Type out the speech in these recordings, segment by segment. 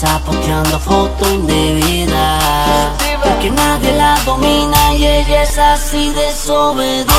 pasa posteando fotos indebidas. Porque nadie la domina y ella es así desobediente.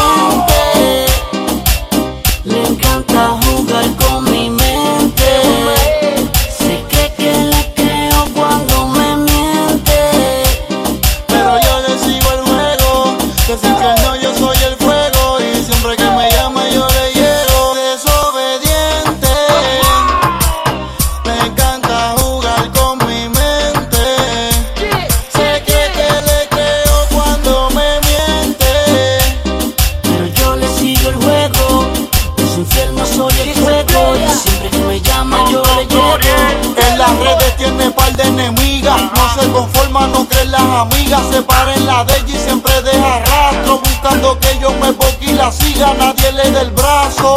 Tiene par de enemigas, no se conforma, no creen las amigas, se para en la de ella y siempre deja rastro, buscando que yo me boque y la siga, nadie le dé el brazo.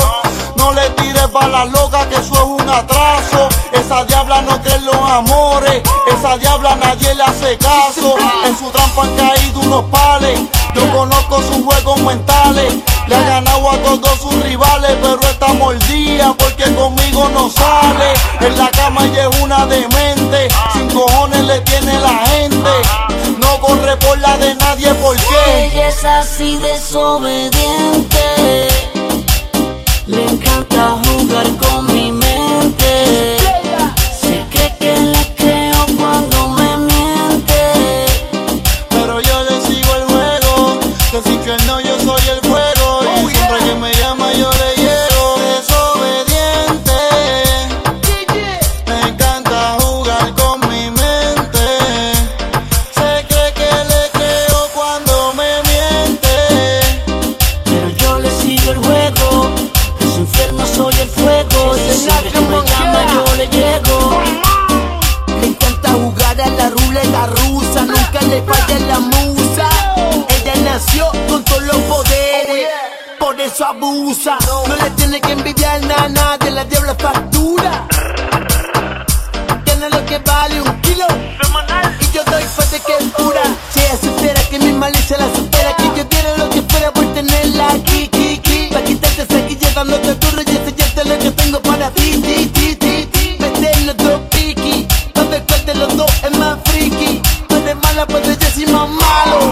No le tires balas locas, que eso es un atraso. Esa diabla no cree en los amores, esa diabla nadie le hace caso. En su trampa han caído unos pales, yo conozco sus juegos mentales. Le ha ganado a todos sus rivales, pero está mordida porque conmigo no sale. En la cama ella es una demente, sin cojones le tiene la gente. No corre por la de nadie porque Ella es así desobediente. Le encanta jugar con mi mente. Se cree que creo cuando me miente. Pero yo le sigo el juego, que sin que no yo soy el fuego Y siempre que me llama yo le No le tiene que envidiar nada, nada de la diabla factura. Tiene lo que vale un kilo. Y yo doy fe de que es pura. Si ella que mi malicia la supera, que yo quiero lo que espera por tenerla aquí, aquí, aquí. Pa' quitarte esa guilla dándote duro y enseñarte lo que tengo para ti, ti, ti, ti, ti. Meter piqui. Donde cuál los dos es más friki. Tú eres mala, pues yo soy más malo.